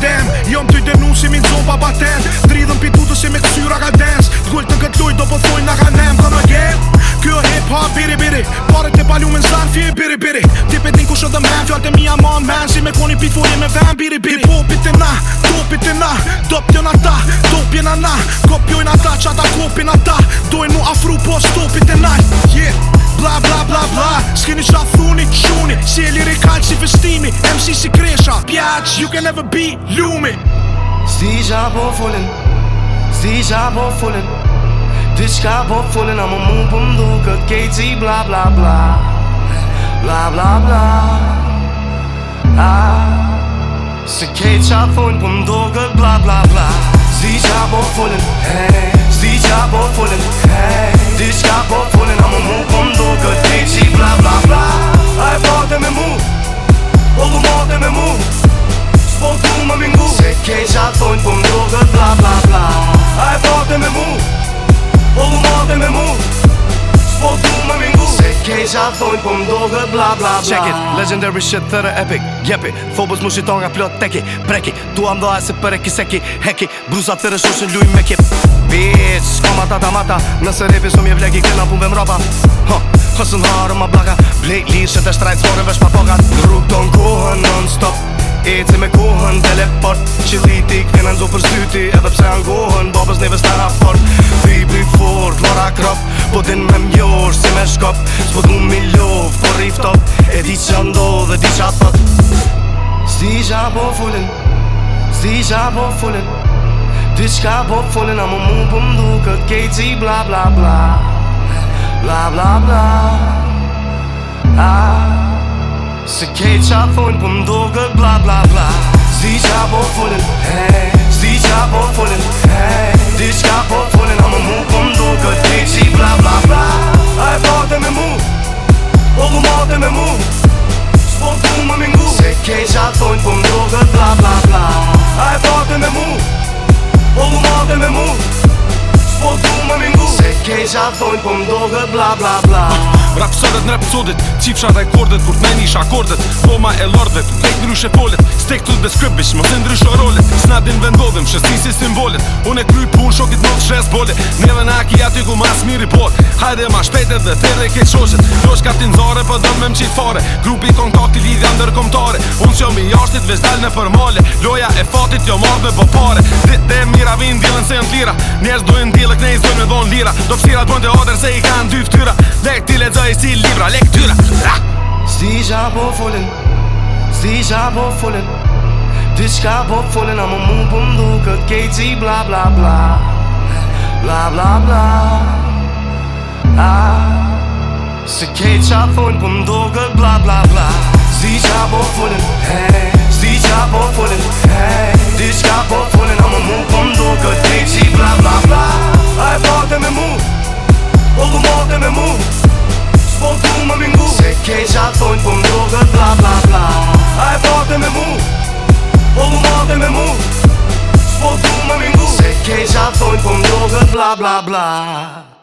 dem Jom të i denusi mi zon pa patent Dridhëm pitutës si me kësyra ka dens T'gull të këtë luj do po thojnë nga ka nem Këm again Kjo hip hop biri biri Pare të palu me zanë, fi biri biri Tipit një kushë dhe men Fjallë të mija man men Si me koni pit fuje me ven biri biri Hip hopit e na topit it e na Top tjo na ta Top jena na Kopjojn ata qata kopin ata Dojnë mu afru po stop it e na Yeah bla bla bla bla Skinnish off funi tune Se li ricalci vestimi MC si crescia Piaci, you can never be lumen Zie ja bovenin Zie ja bovenin Dus ga bovenin aan mijn moe bomdoeken KT bla bla bla Bla bla bla Ah Se kreet ja voor een bomdoeken bla bla bla Zie ja bovenin thonë po mdohët bla bla bla Check it, legendary shit thërë epic Gjepi, fobus mu shiton nga plot teki Preki, tua mdoha e si për e kiseki Heki, bruza thërë shushin luj me kip Bitch, koma tata mata Nëse repi su mje vleki këna pun vëm rapa Ha, hësën harë ma blaka Blej lishet e shtrajt sforën vesh pa pokat Rrug ton kohën non stop Eci me kohën teleport Qiliti këna nëzo për syti Edhe pse angohën, bobës neve stara fort Kodin me mjosh si me shkop S'po t'mu mi lov, po riftop E di që ndo dhe di që atë Si që po fullin Si që po fullin Ti qka po fullin A mu mu po mdu këtë kejti bla bla bla Bla bla bla ah, A Se kejt qa fullin po mdu këtë qa thonjë po mdove bla bla bla Rapsodet në rapsodet, cifsha dhe kordet, Kur t'me nisha akordet, poma e lordet Tek ndryshe polet, stek të më Mos e ndryshe rolet, snadin vendodhim Shëzni si simbolet, une kry pun Shokit mos shes bolet, neve na aki aty ku mas miri bot Hajde ma shpete dhe tere ke qoshet Kloq ka tin zare për po me më qitë fare Grupi kontakti lidhja ndërkomtare Unë që mi jashtit veç dalë në përmale Loja e fatit jo marrë me bëpare Dit dhe mira vinë se jën t'lira Njerës duhin t'ilë këne i zdojnë me dhonë lira Do pësirat bënë të odër se i kanë dy ftyra Lek t'ile dhe si libra, lek t'yra Si qa po folen Si qa po folen Ti qka po folen A mu po mund pëm duke si bla bla Bla bla bla, bla se keja qa fojnë po bla bla bla Si qa po fullin, hey Zdi qa po fullin, hey Di qka po fullin, amë mu po bla bla bla A e fate me mu O du mate me mu Shpo du më mingu Se keja qa fojnë po bla bla bla A e fate me mu O du mate me mu Shpo du më mingu Se keja qa fojnë bla bla bla